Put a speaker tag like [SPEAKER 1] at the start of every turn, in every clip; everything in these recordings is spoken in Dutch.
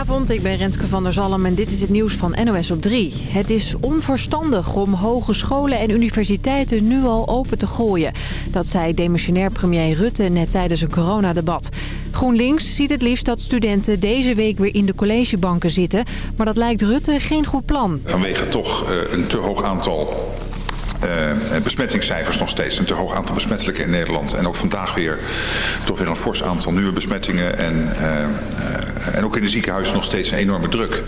[SPEAKER 1] Goedenavond, ik ben Renske van der Zalm en dit is het nieuws van NOS op 3. Het is onverstandig om hogescholen en universiteiten nu al open te gooien. Dat zei demissionair premier Rutte net tijdens een coronadebat. GroenLinks ziet het liefst dat studenten deze week weer in de collegebanken zitten. Maar dat lijkt Rutte geen goed plan.
[SPEAKER 2] Vanwege toch uh, een te hoog aantal uh, besmettingscijfers nog steeds. Een te hoog aantal besmettelijke in Nederland. En ook vandaag weer toch weer een fors aantal nieuwe besmettingen. En, uh, en ook in de ziekenhuizen nog steeds een enorme druk.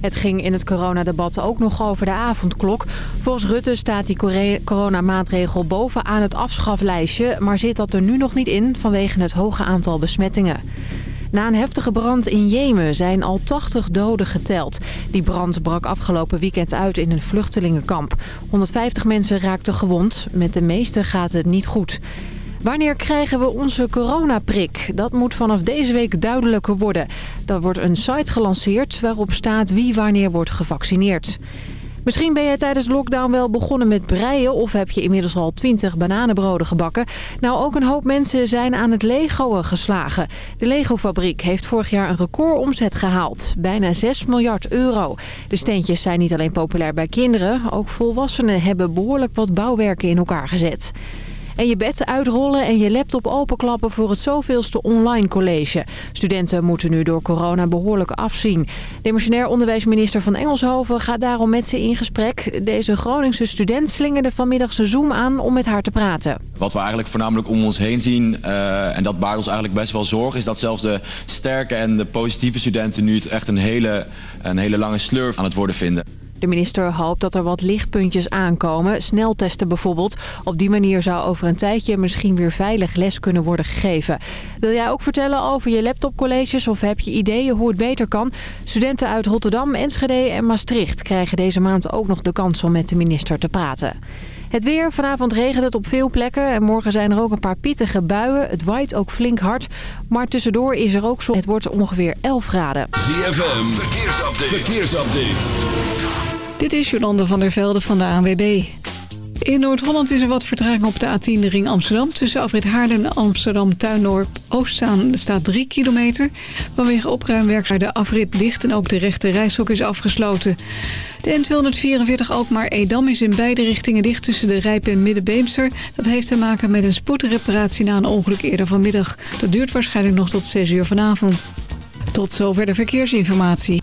[SPEAKER 1] Het ging in het coronadebat ook nog over de avondklok. Volgens Rutte staat die coronamaatregel bovenaan het afschaflijstje... maar zit dat er nu nog niet in vanwege het hoge aantal besmettingen. Na een heftige brand in Jemen zijn al 80 doden geteld. Die brand brak afgelopen weekend uit in een vluchtelingenkamp. 150 mensen raakten gewond. Met de meeste gaat het niet goed. Wanneer krijgen we onze coronaprik? Dat moet vanaf deze week duidelijker worden. Er wordt een site gelanceerd waarop staat wie wanneer wordt gevaccineerd. Misschien ben je tijdens lockdown wel begonnen met breien... of heb je inmiddels al 20 bananenbroden gebakken. Nou, ook een hoop mensen zijn aan het Legoën geslagen. De Lego-fabriek heeft vorig jaar een recordomzet gehaald. Bijna 6 miljard euro. De steentjes zijn niet alleen populair bij kinderen... ook volwassenen hebben behoorlijk wat bouwwerken in elkaar gezet. En je bed uitrollen en je laptop openklappen voor het zoveelste online college. Studenten moeten nu door corona behoorlijk afzien. Demissionair onderwijsminister van Engelshoven gaat daarom met ze in gesprek. Deze Groningse student slingerde vanmiddag zijn Zoom aan om met haar te praten.
[SPEAKER 3] Wat we eigenlijk voornamelijk om ons heen zien, uh, en dat baart ons eigenlijk best wel zorgen... is dat zelfs de sterke en de positieve studenten nu echt een hele, een hele lange slurf aan het worden vinden.
[SPEAKER 1] De minister hoopt dat er wat lichtpuntjes aankomen, sneltesten bijvoorbeeld. Op die manier zou over een tijdje misschien weer veilig les kunnen worden gegeven. Wil jij ook vertellen over je laptopcolleges of heb je ideeën hoe het beter kan? Studenten uit Rotterdam, Enschede en Maastricht krijgen deze maand ook nog de kans om met de minister te praten. Het weer. Vanavond regent het op veel plekken. En morgen zijn er ook een paar pittige buien. Het waait ook flink hard. Maar tussendoor is er ook zon. Het wordt ongeveer 11 graden.
[SPEAKER 4] ZFM. Verkeersupdate. Verkeersupdate.
[SPEAKER 5] Dit is Jolande van der Velde van de ANWB. In Noord-Holland is er wat vertraging op de A10 de ring Amsterdam. Tussen Afrit Haarlem en Amsterdam Tuindorp Oostzaan staat 3 kilometer. Vanwege opruimwerk de afrit dicht en ook de rechte reishok is afgesloten. De N244 Alkmaar-Edam is in beide richtingen dicht tussen de Rijp en Middenbeemster. Dat heeft te maken met een spoedreparatie na een ongeluk eerder vanmiddag. Dat duurt waarschijnlijk nog tot 6 uur vanavond. Tot zover de verkeersinformatie.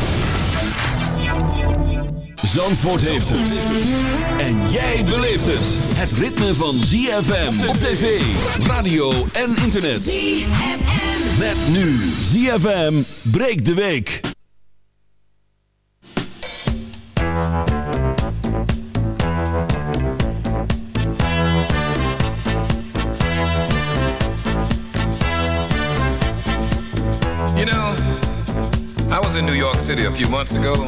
[SPEAKER 4] Zandvoort heeft het. En jij beleeft het. Het ritme van ZFM op tv, radio en internet.
[SPEAKER 6] ZFM.
[SPEAKER 4] Met nu ZFM breekt de week.
[SPEAKER 7] You know, I was in New York City a few months ago,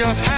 [SPEAKER 8] Your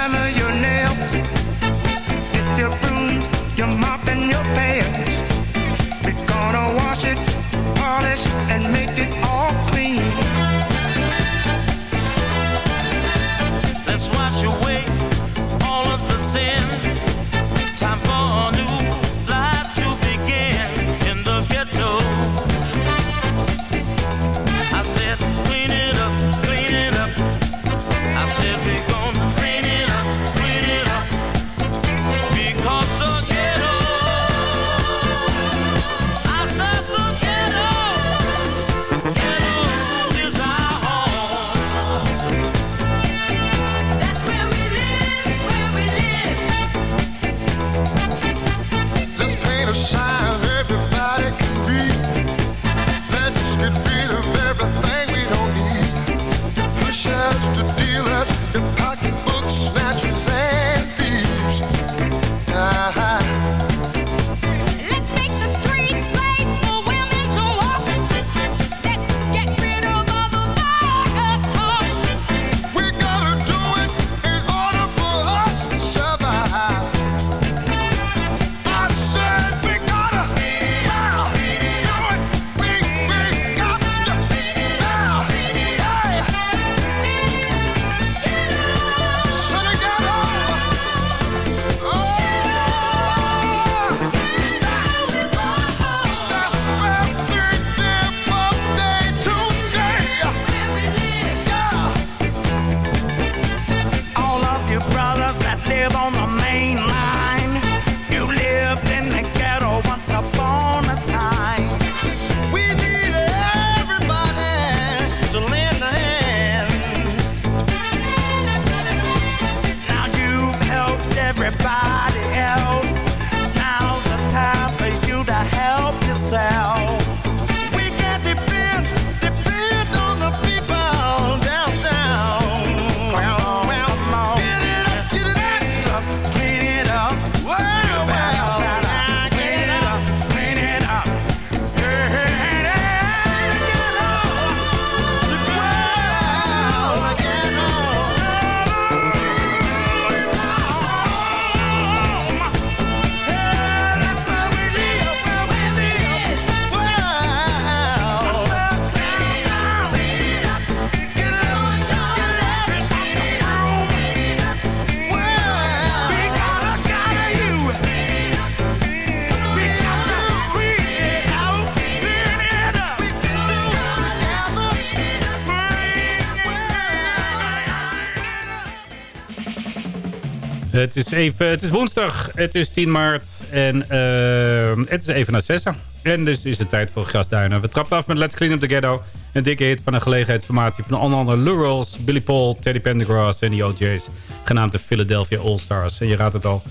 [SPEAKER 9] Het is, even, het is woensdag, het is 10 maart en eh, het is even na zessen. En dus is het tijd voor Grasduinen. We trappen af met Let's Clean Up The Ghetto. Een dikke hit van een gelegenheidsformatie van onder andere Lou Rawls, Billy Paul, Teddy Pendergrass en de OJ's. Genaamd de Philadelphia All-Stars. En je raadt het al,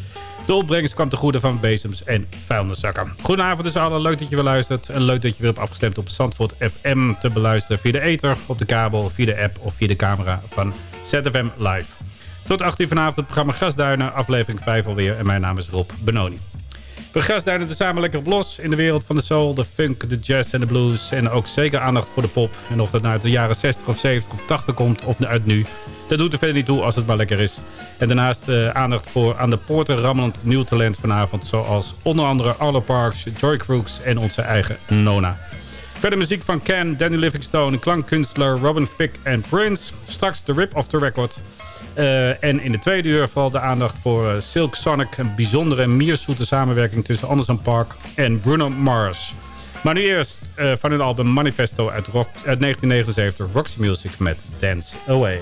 [SPEAKER 9] de opbrengst kwam te goede van bezems en vuilniszakken. Goedenavond dus allen, leuk dat je weer luistert. En leuk dat je weer hebt afgestemd op Zandvoort FM te beluisteren via de ether, op de kabel, via de app of via de camera van ZFM Live. Tot 8 uur vanavond het programma Grasduinen, aflevering 5 alweer. En mijn naam is Rob Benoni. We grasduinen er samen lekker op los in de wereld van de soul, de funk, de jazz en de blues. En ook zeker aandacht voor de pop. En of dat nou uit de jaren 60 of 70 of 80 komt of uit nu. Dat doet er verder niet toe als het maar lekker is. En daarnaast eh, aandacht voor aan de poorten rammelend nieuw talent vanavond. Zoals onder andere Arlo Parks, Joy Crooks en onze eigen Nona. Verder muziek van Ken, Danny Livingstone, klankkunstler Robin Thicke en Prince. Straks de Rip of the Record. Uh, en in de tweede uur vooral de aandacht voor uh, Silk Sonic. Een bijzondere mierzoete samenwerking tussen Anderson Park en Bruno Mars. Maar nu eerst uh, van hun album Manifesto uit, rock, uit 1979. Roxy Music met Dance Away.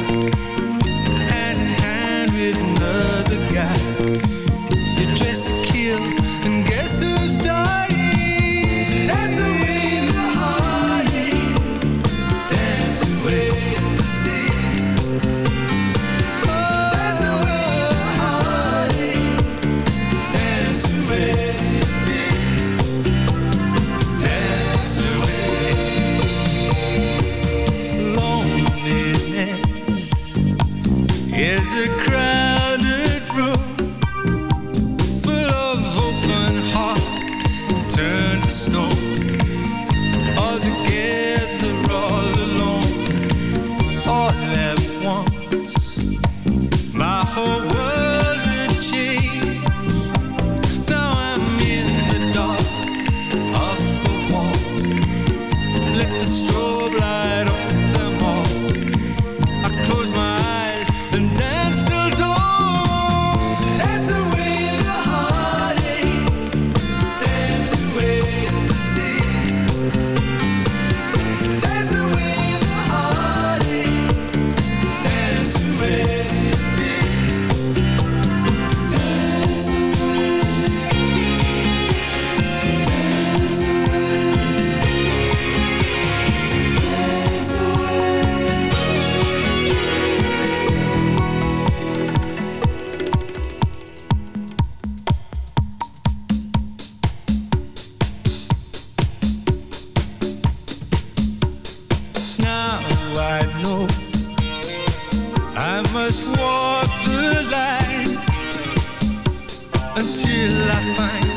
[SPEAKER 10] Until I find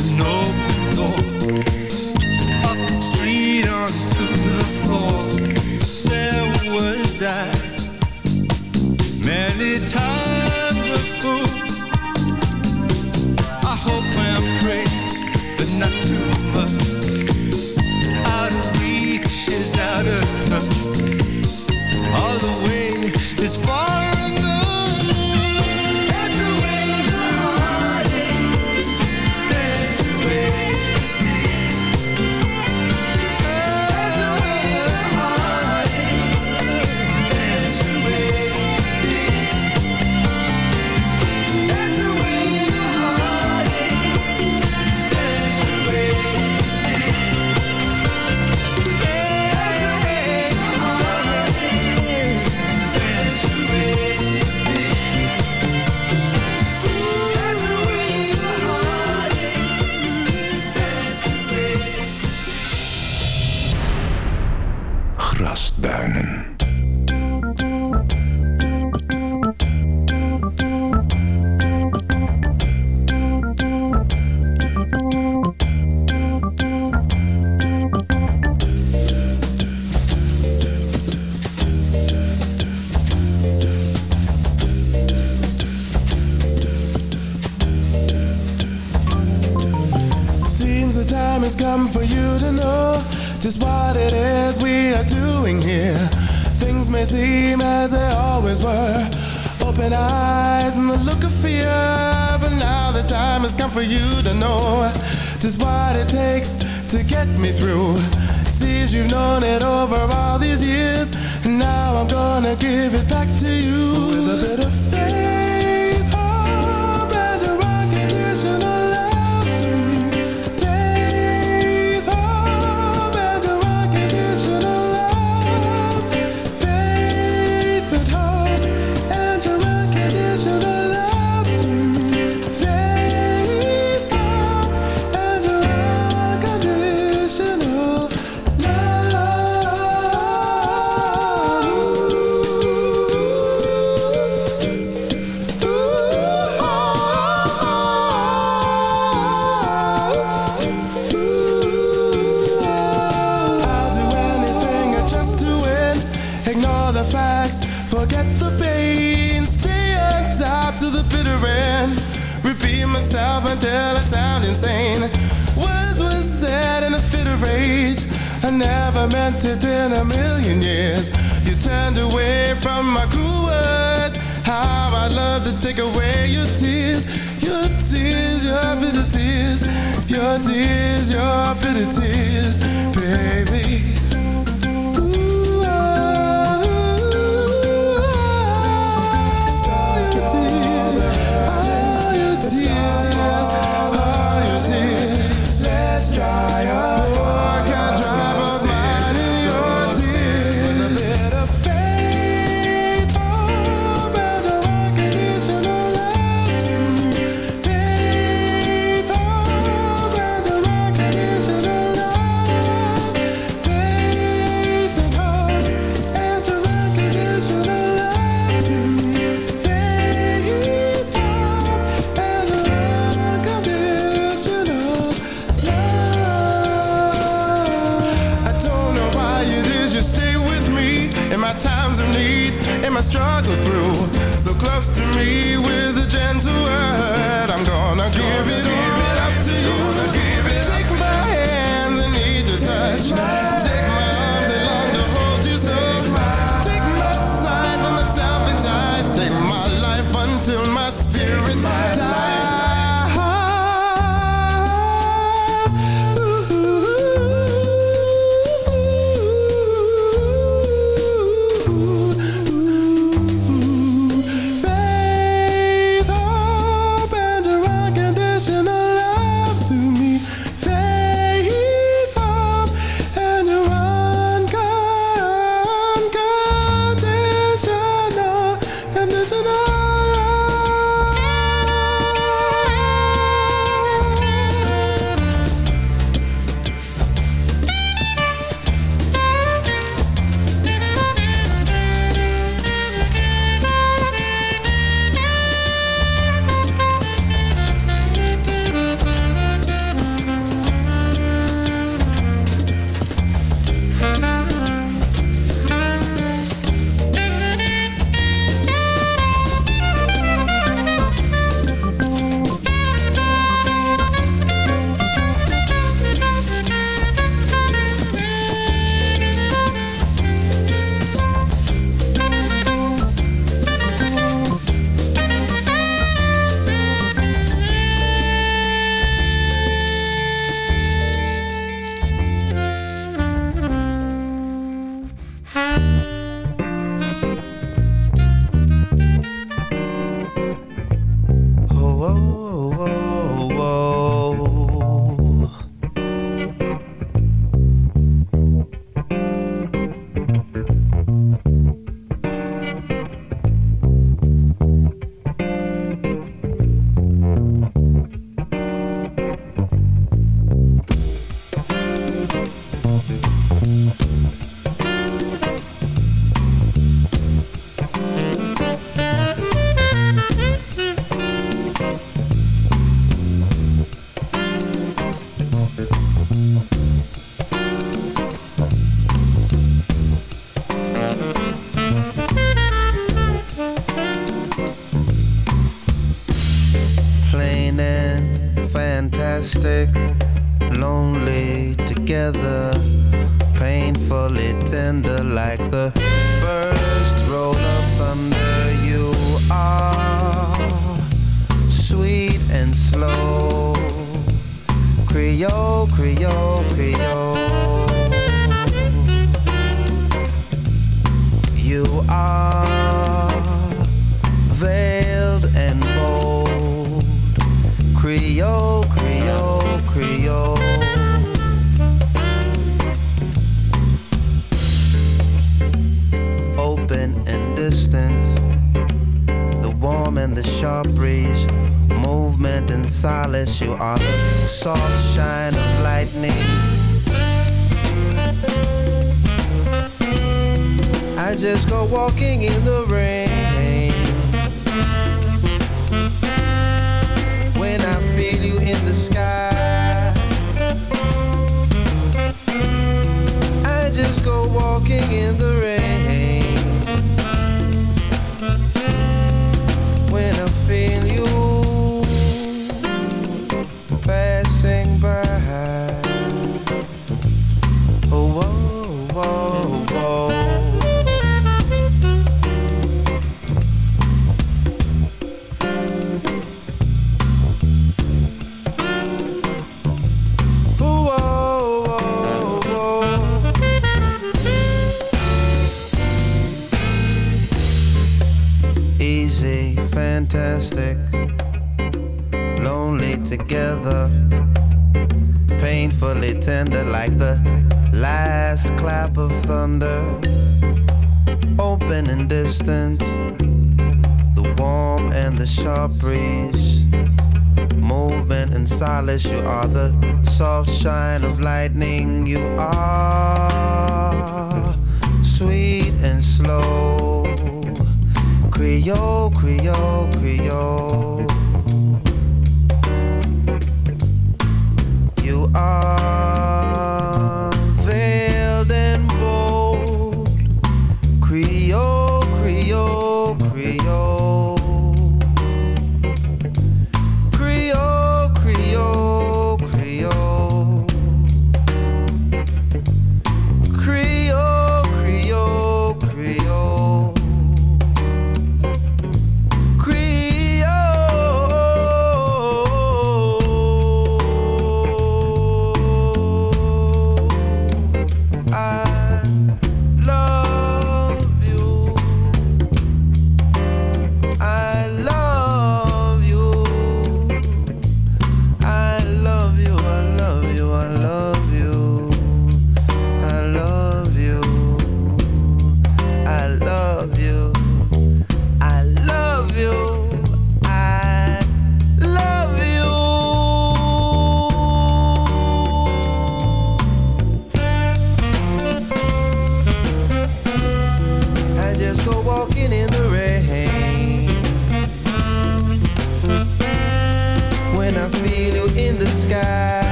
[SPEAKER 10] an open door off the street onto the floor. There was I, many times
[SPEAKER 11] get me through. Seems you've known it over all these years. And now I'm gonna give it back to you with a bit of faith. lamented in a million years. You turned away from my cruel words. How I'd love to take away your tears, your tears, your bitter tears, your tears, your bitter tears, baby.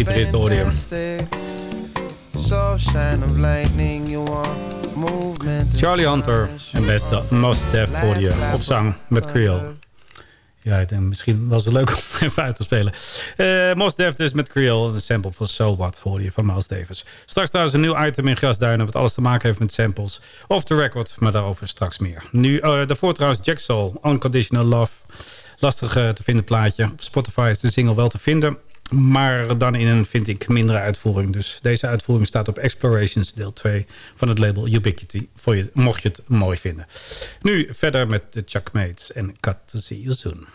[SPEAKER 9] gitarist hoorde Charlie Hunter en beste Mos Def voor je opzang met Creole. Ja, ik denk, misschien was het leuk om even uit te spelen. Eh, uh, Mos Def dus met Creole, een sample voor So What voor je van Miles Davis. Straks trouwens een nieuw item in Grasduinen... wat alles te maken heeft met samples. Off the record, maar daarover straks meer. Nu, eh, daarvoor trouwens Jack Soul, Unconditional Love. Lastig eh, te vinden plaatje. Op Spotify is de single wel te vinden... Maar dan in een, vind ik, mindere uitvoering. Dus deze uitvoering staat op Explorations deel 2 van het label Ubiquity. Voor je, mocht je het mooi vinden. Nu verder met de Chuckmates en Cut
[SPEAKER 10] to See You Soon.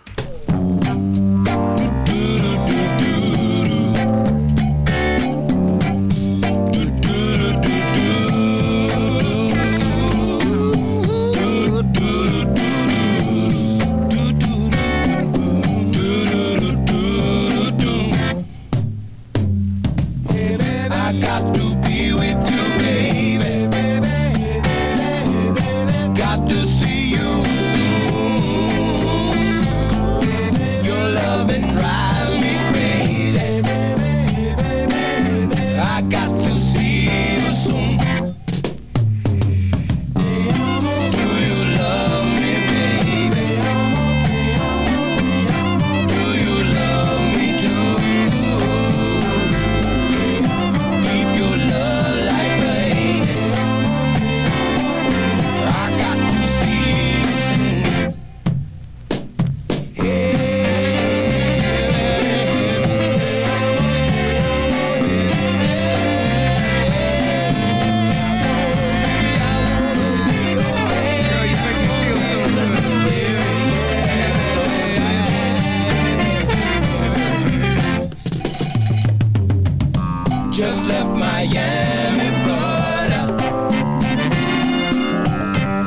[SPEAKER 10] Just left Miami, Florida.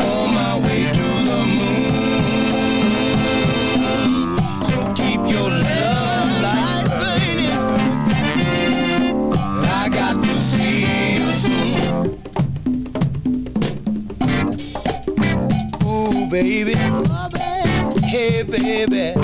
[SPEAKER 10] On my way to the moon. So keep your love light burning. I got to see you soon. Ooh, baby. Hey, baby.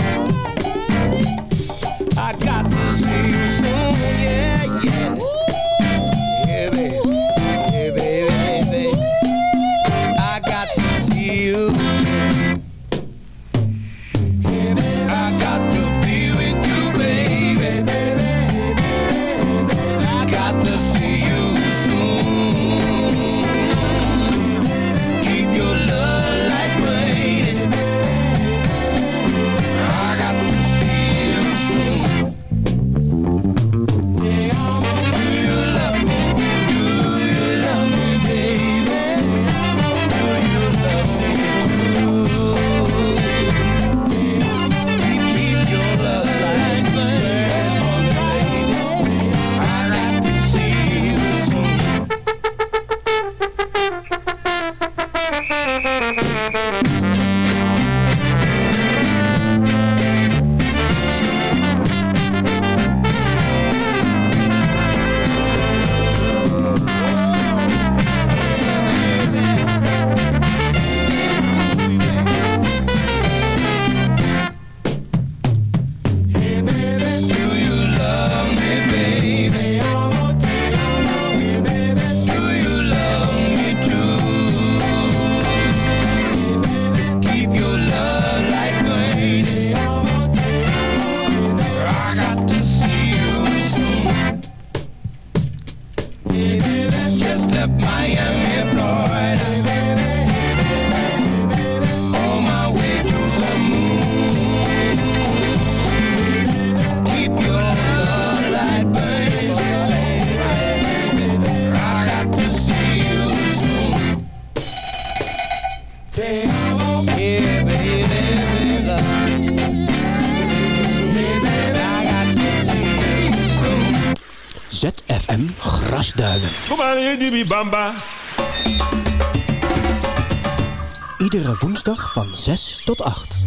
[SPEAKER 12] Die bamba.
[SPEAKER 13] Iedere woensdag van 6 tot 8.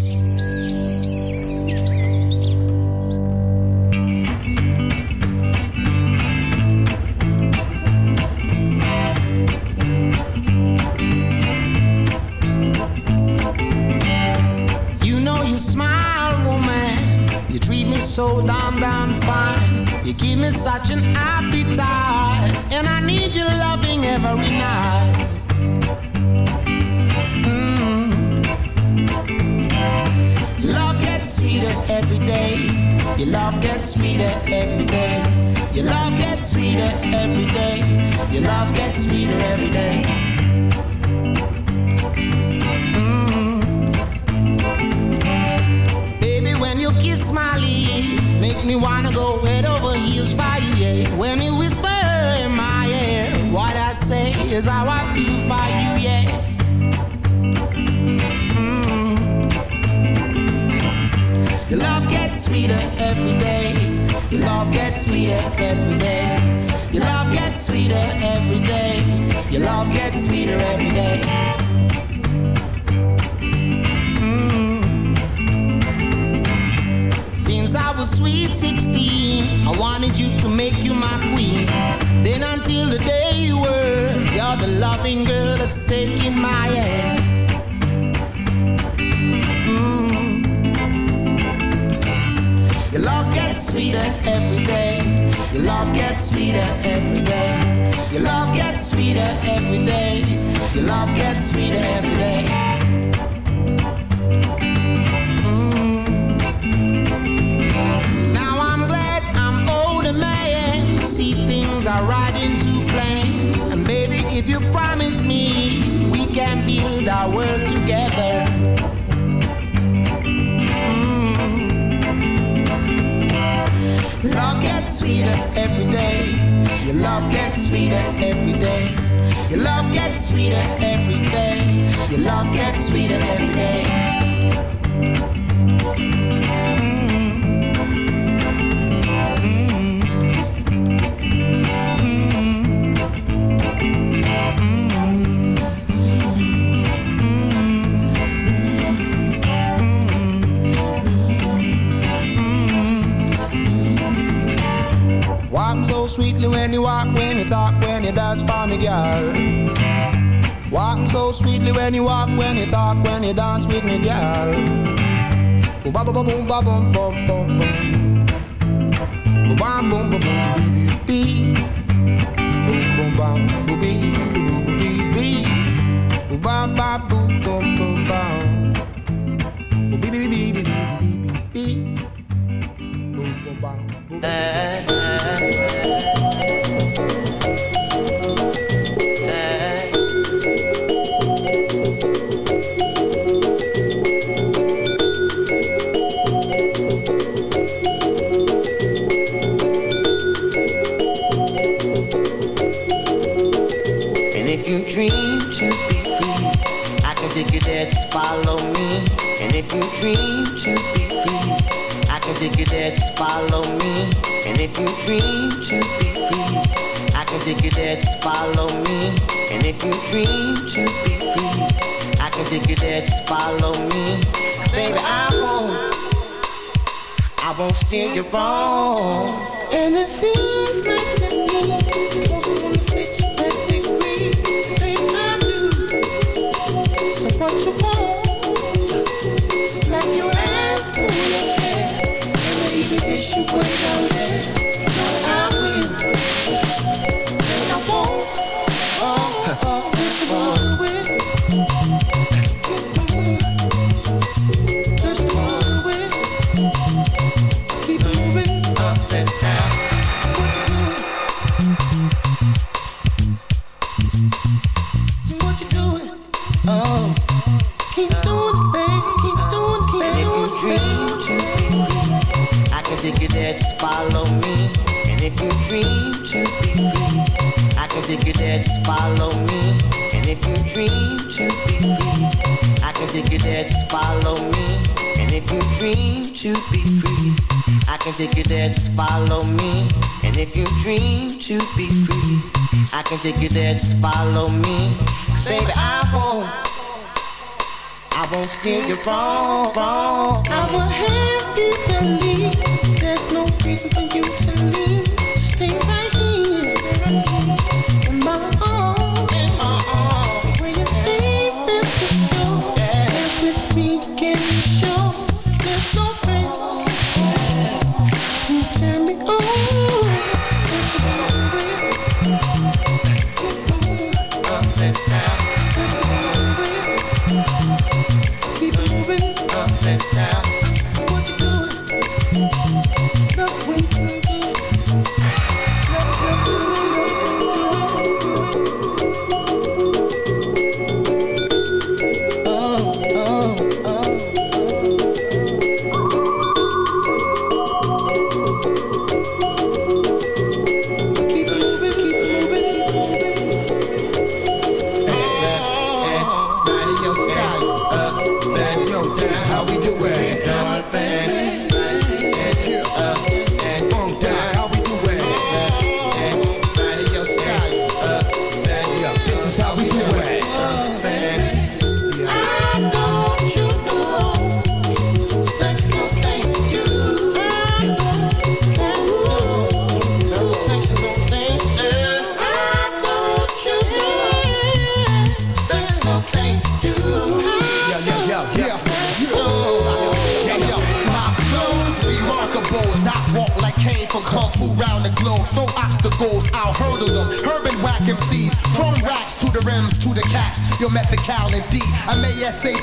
[SPEAKER 14] You know you smile, woman. You treat me so damn, damn fine. You give me such an appetite. Every night. Mm. Love gets sweeter every day. Your love gets sweeter every day. Your love gets sweeter every day. Your love gets sweeter every day. Is how I feel for you, yeah. Mm. Your love gets sweeter every day. Your love gets sweeter every day. Your love gets sweeter every day. Your love gets sweeter every day. Was sweet 16, I wanted you to make you my queen. Then until the day you were, you're the loving girl that's taking my hand. Mm. Your love gets sweeter every day. Your love gets sweeter every day. Your love gets sweeter every day. Your love gets sweeter every day. Our world together. Mm. Love gets sweeter every day. Your love gets sweeter every day. Your love gets sweeter every day. Your love gets sweeter every day. Sweetly when you walk, when you talk, when you dance for me, girl. Walk so sweetly when you walk, when you talk, when you dance with me, girl. Boom, ba, ba, boom, ba, boom, boom, boom, boom. Boom, bam, boom, boom, boom, bee, bee, bee. Boom, boom, bam, boom, bee, boom, boom, bee, bee. Boom, bam, bam, boom, boom, boom, bam. Boom, bee, bee, bee, bee, bee, bee, bee, bee. Boom, boom, bam, boom, boom.
[SPEAKER 15] Dream to be free, I can take you there, just follow me. And if you dream to be free, I can take you there, just follow me. 'Cause baby, I won't, I won't steer you wrong. And it seems like can take you there. Just follow me. And if you dream to be free, I can take you there. Just follow me. 'Cause baby, I won't. I won't steer you wrong, wrong. I will have you believe
[SPEAKER 14] the rims to the cats. Your method Cal and D. I'm ASAP.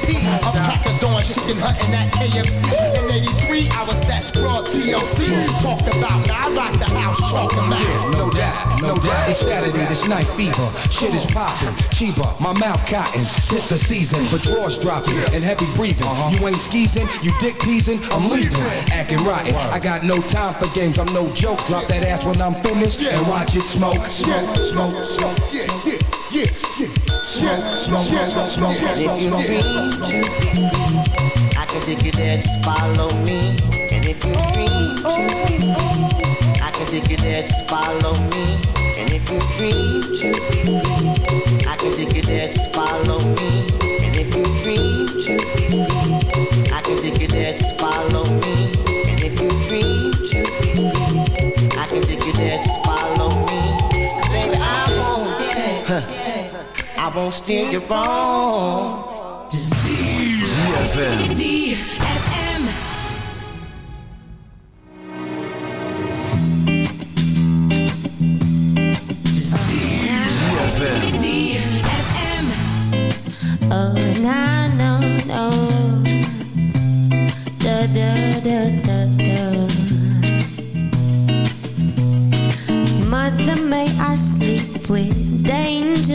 [SPEAKER 14] The dawn, chicken hunting at KFC. In 83, I was that scrub TLC. Talked about, now I rock the house, chalk them out.
[SPEAKER 16] No doubt, no doubt. It's Saturday, this night fever. Shit is popping. Chiba, my mouth cotton. Tis the season but drawers dropping and heavy breathing. Uh-huh. You ain't skeezing, you dick teasing, I'm leaving. Acting rotten. I got no time for games, I'm no joke. Drop that ass when I'm finished and watch it smoke, smoke, smoke, smoke.
[SPEAKER 14] Yeah, yeah, yeah, yeah.
[SPEAKER 16] Smoke, smoke, smoke, smoke,
[SPEAKER 15] And if you dream to be free, I can take you there, just follow me. And if you dream to be free, I can take you there, just follow me. And if you dream to be free, I can take you there, just follow me. Won't steer you wrong.
[SPEAKER 12] ZFM.
[SPEAKER 6] ZFM.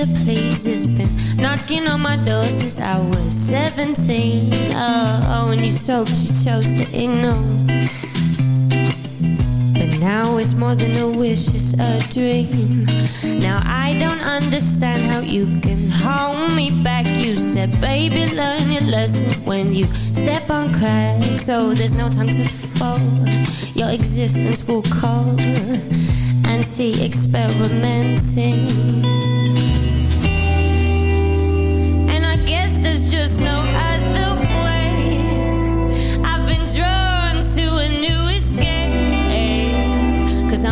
[SPEAKER 17] Danger, please. It's been knocking on my door since I was 17. Oh, oh when you soaked, you chose to ignore. But now it's more than a wish, it's a dream. Now I don't understand how you can hold me back. You said, baby, learn your lessons when you step on crack. So there's no time to fall. Your existence will call and see experimenting.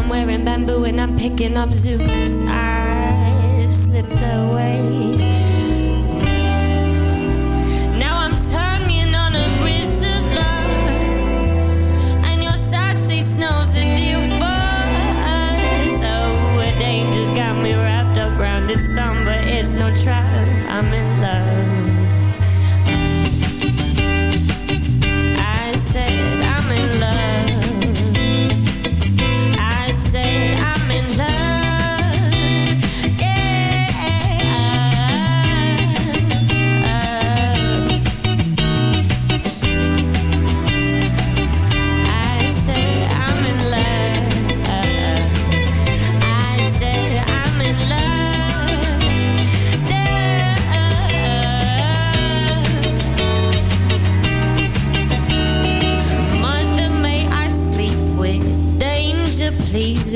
[SPEAKER 17] I'm wearing bamboo and I'm picking up zoots. I've slipped away. Now I'm on a. And your snows the deal for us. So a danger's got me wrapped up, grounded, stunned, but it's no trap. I'm in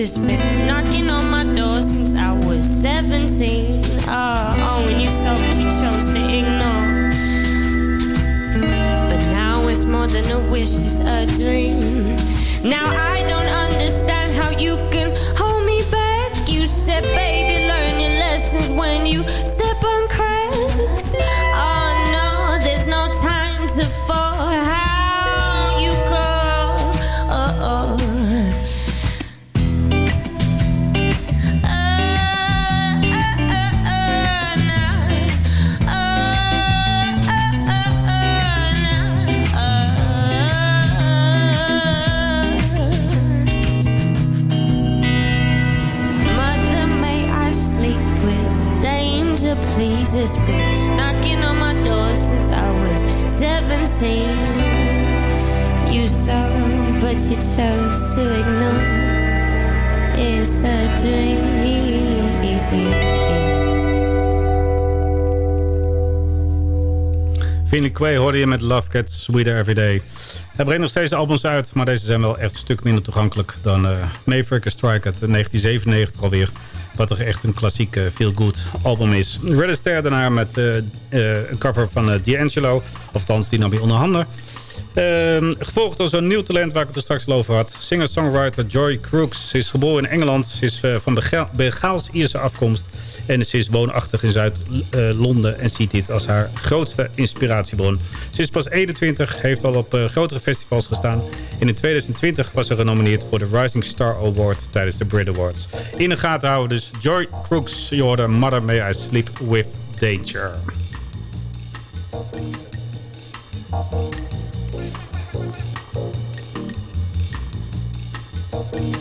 [SPEAKER 17] It's been knocking on my door since I was 17. Uh, oh, oh when you soaked, you chose to ignore. But now it's more than a wish, it's a dream. Now I
[SPEAKER 9] Phoenix Quay hoorde je met Love Gets Sweeter Every Day. Hij brengt nog steeds albums uit, maar deze zijn wel echt een stuk minder toegankelijk dan uh, Maverick and Strike uit 1997 alweer. Wat toch echt een klassiek uh, feel-good album is. Red Astaire daarna met uh, een cover van D'Angelo. Of die nam je onder handen. Ehm, gevolgd door zo'n nieuw talent waar ik het er straks over had. Singer-songwriter Joy Crooks. Ze is geboren in Engeland. Ze is van Begaals-Ierse afkomst. En ze is woonachtig in Zuid-Londen en ziet dit als haar grootste inspiratiebron. Ze is pas 21, heeft al op uh, grotere festivals gestaan. En in 2020 was ze genomineerd voor de Rising Star Award tijdens de Brit Awards. In de gaten houden dus Joy Crooks, je hoorde Mother May I Sleep With Danger.
[SPEAKER 18] Thank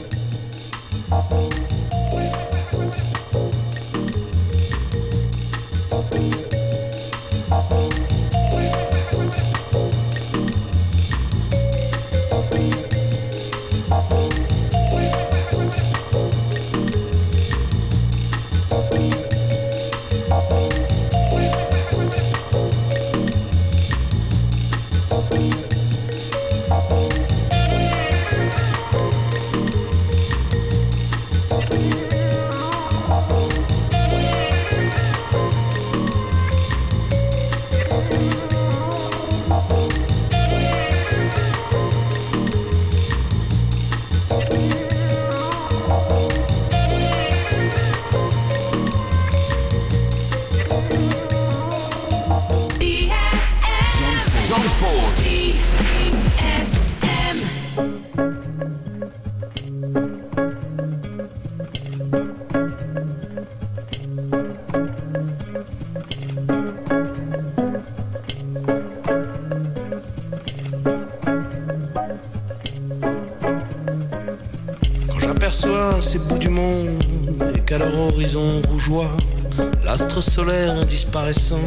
[SPEAKER 18] l'astre solaire disparaissant,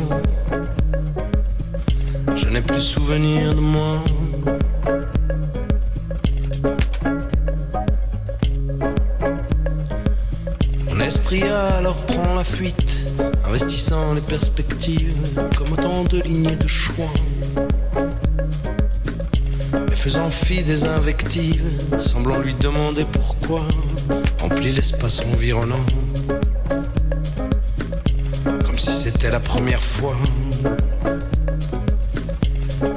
[SPEAKER 18] je n'ai plus souvenir de moi. Mon esprit alors prend la fuite, investissant les perspectives comme autant de lignes de choix. Et faisant fi des invectives, semblant lui demander pourquoi emplit l'espace environnant. Fois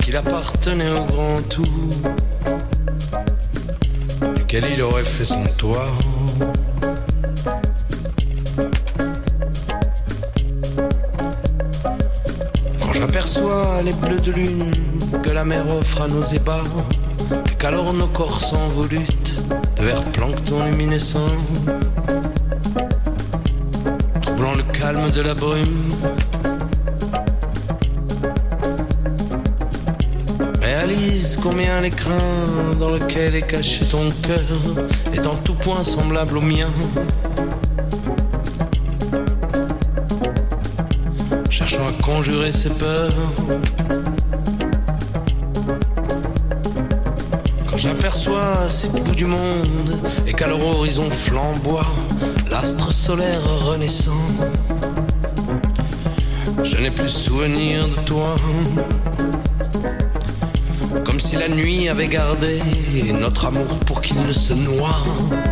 [SPEAKER 18] qu'il appartenait au grand tout, duquel il aurait fait son toit. Quand j'aperçois les bleus de lune que la mer offre à nos ébats, et qu'alors nos corps s'envolutent de verre plancton luminescent, troublant le calme de la brume. Combien l'écrin dans lequel est caché ton cœur est en tout point semblable au mien. Cherchant à conjurer ses peurs. J'aperçois ces bouts du monde et qu'à leur horizon flamboie l'astre solaire renaissant. Je n'ai plus souvenir de toi. Comme si la nuit avait gardé notre amour pour qu'il ne se noie.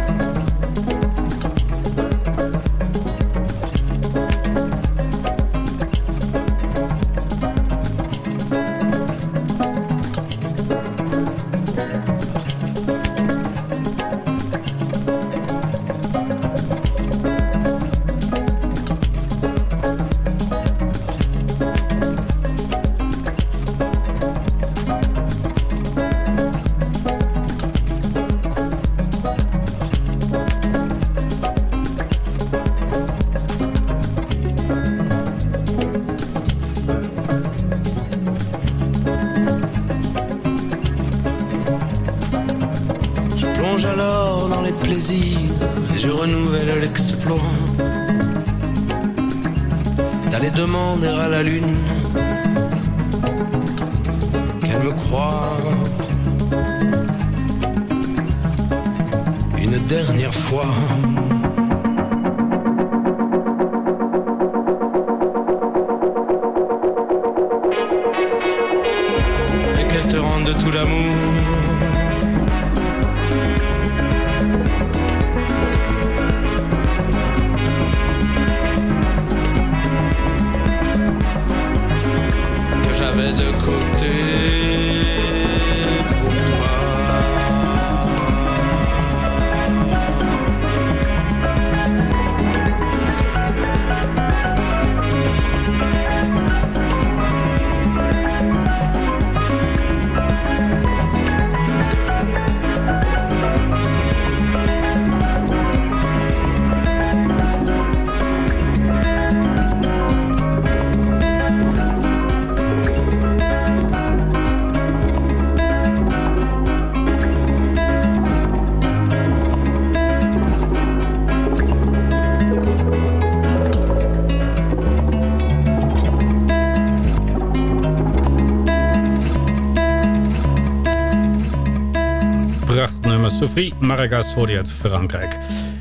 [SPEAKER 19] Free sorry uit Frankrijk.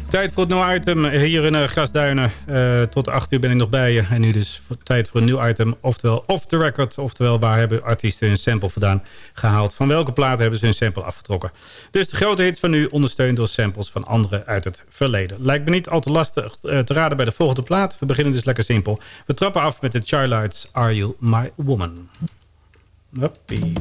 [SPEAKER 19] Tijd voor het nieuw item hier in eh, Grasduinen. Uh, tot 8 uur ben ik nog bij je. En nu dus tijd voor een nieuw item. Oftewel off the record. Oftewel waar hebben artiesten hun sample vandaan gehaald. Van welke platen hebben ze hun sample afgetrokken. Dus de grote hit van nu ondersteund door samples van anderen uit het verleden. Lijkt me niet al te lastig eh, te raden bij de volgende plaat. We beginnen dus lekker simpel. We trappen af met de Charlights Are You My Woman. Hoppie.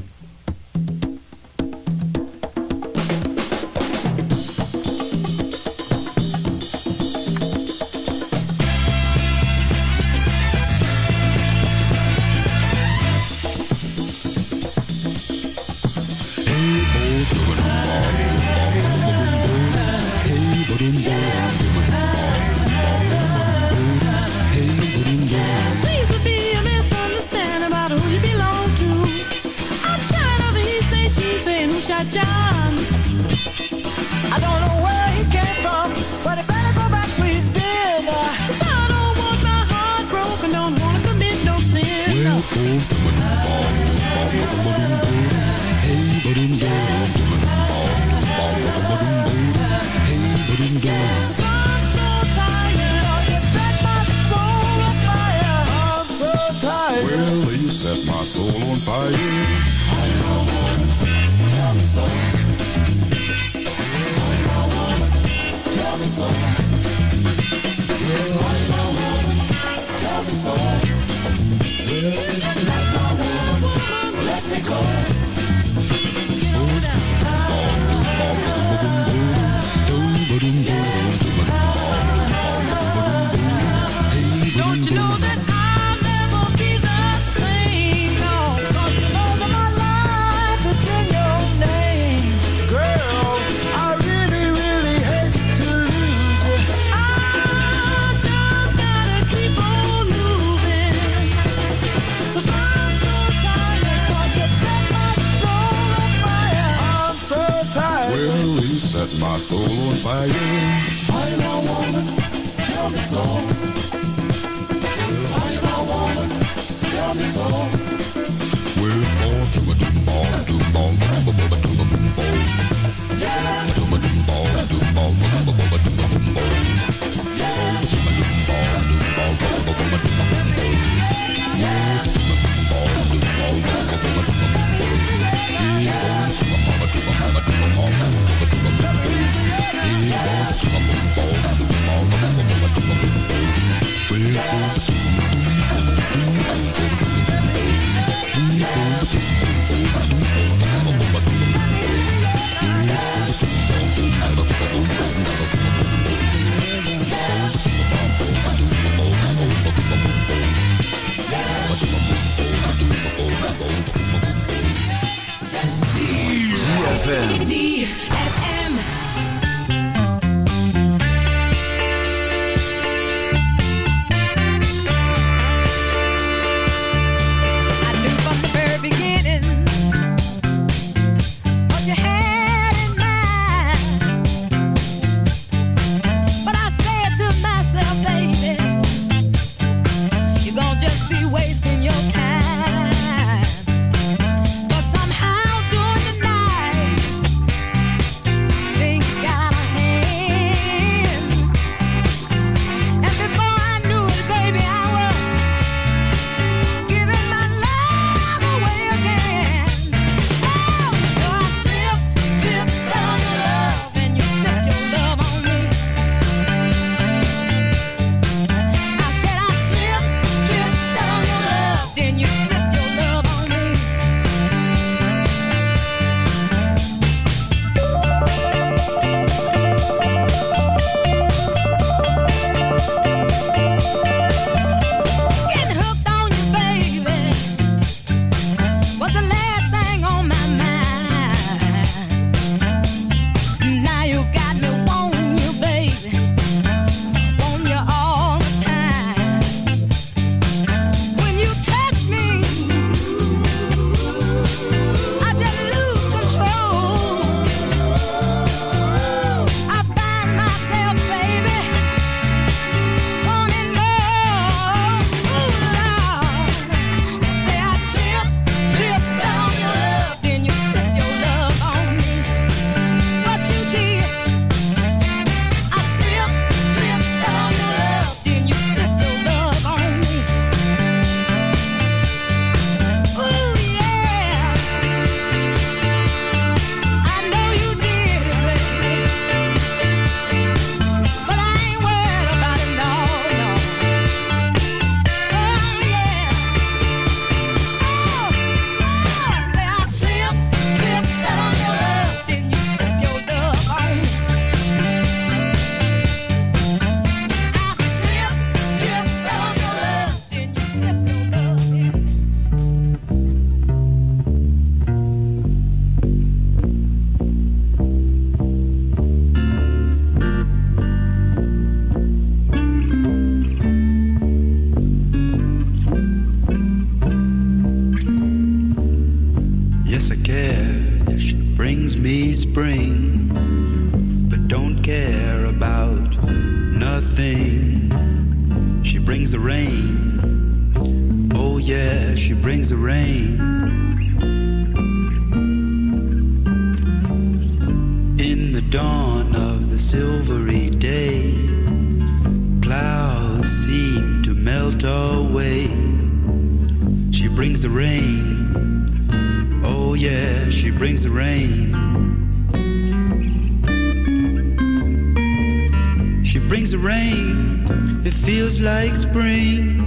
[SPEAKER 10] Brings the rain. It feels like spring.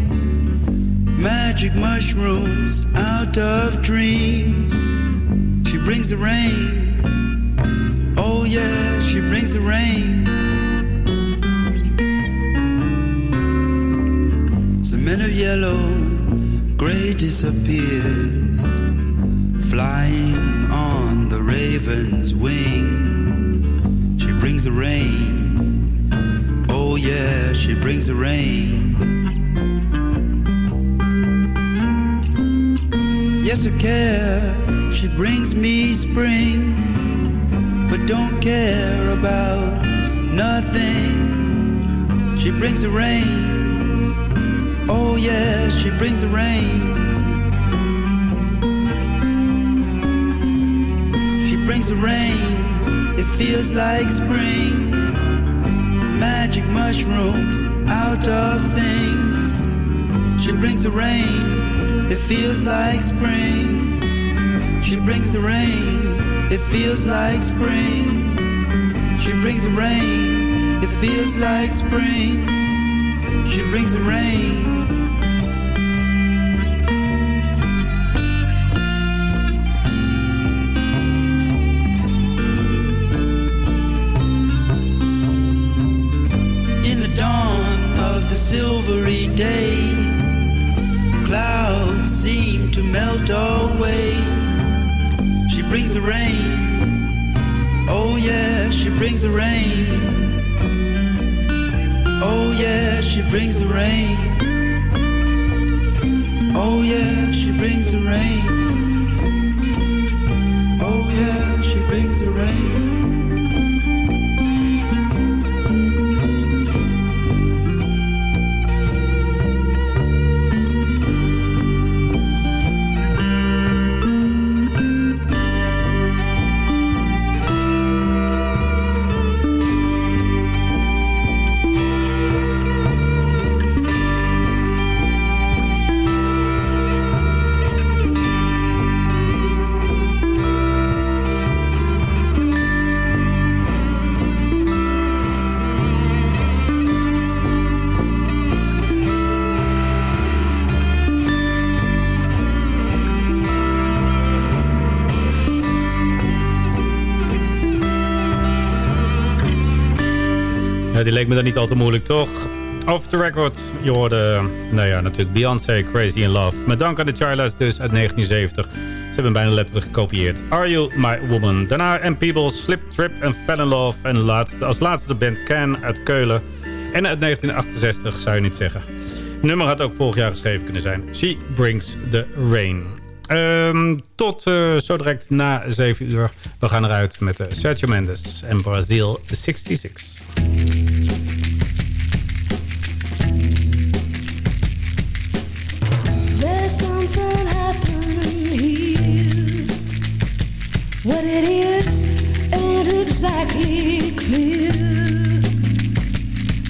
[SPEAKER 10] Magic mushrooms out of dreams. She brings the rain. Oh yeah, she brings the rain. Cement of yellow, gray disappears, flying on the raven's wing. She brings the rain. Yeah, she brings the rain. Yes, I care. She brings me spring, but don't care about nothing. She brings the rain. Oh yeah, she brings the rain. She brings the rain. It feels like spring. Mushrooms out of things. She brings the rain. It feels like spring. She brings the rain. It feels like spring. She brings the rain. It feels like spring. She brings the rain. The rain. Oh yeah, she brings the rain. Oh yeah, she brings the rain. Oh yeah, she brings the rain.
[SPEAKER 9] Leek me dan niet al te moeilijk, toch? Off the record, je hoorde, nou ja, natuurlijk Beyoncé, Crazy in Love. Met dank aan de Childless dus uit 1970. Ze hebben bijna letterlijk gekopieerd. Are You My Woman? Daarna M. Peebles, Slip, Trip en Fell in Love. En laatste, als laatste de band Can uit Keulen. En uit 1968 zou je niet zeggen. Nummer had ook vorig jaar geschreven kunnen zijn. She Brings the Rain. Ehm, tot eh, zo direct na 7 uur. We gaan eruit met uh, Sergio Mendes en Brazil 66.
[SPEAKER 6] Exactly clear.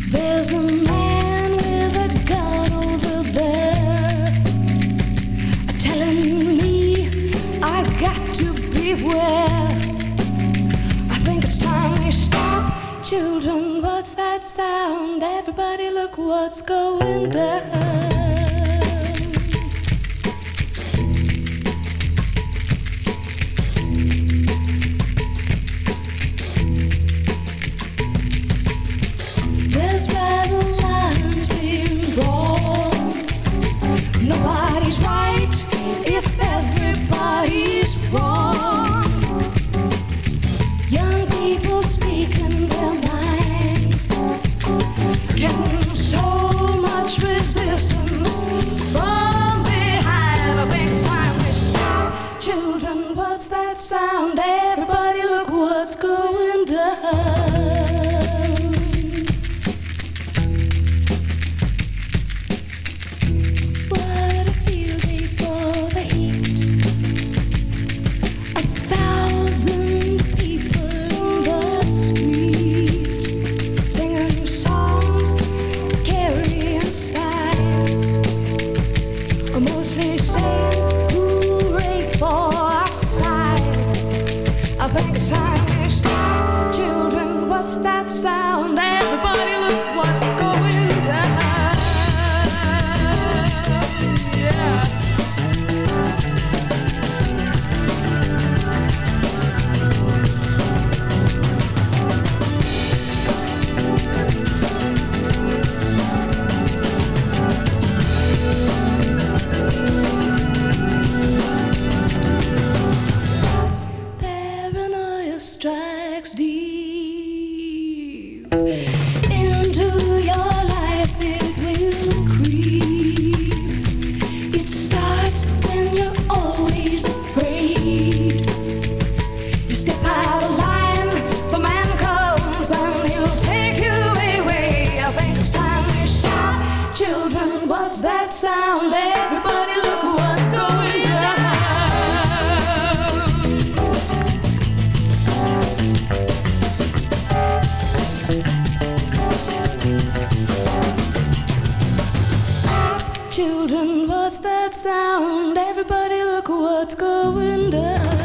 [SPEAKER 6] There's a man with a gun over there telling me I got to beware. I think it's time we stop. Children, what's that sound? Everybody, look what's going down. sound. Everybody, look what's going down.